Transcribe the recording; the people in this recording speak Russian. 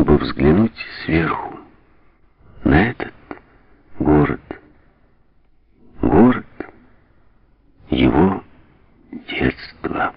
чтобы взглянуть сверху на этот город. Город его детства.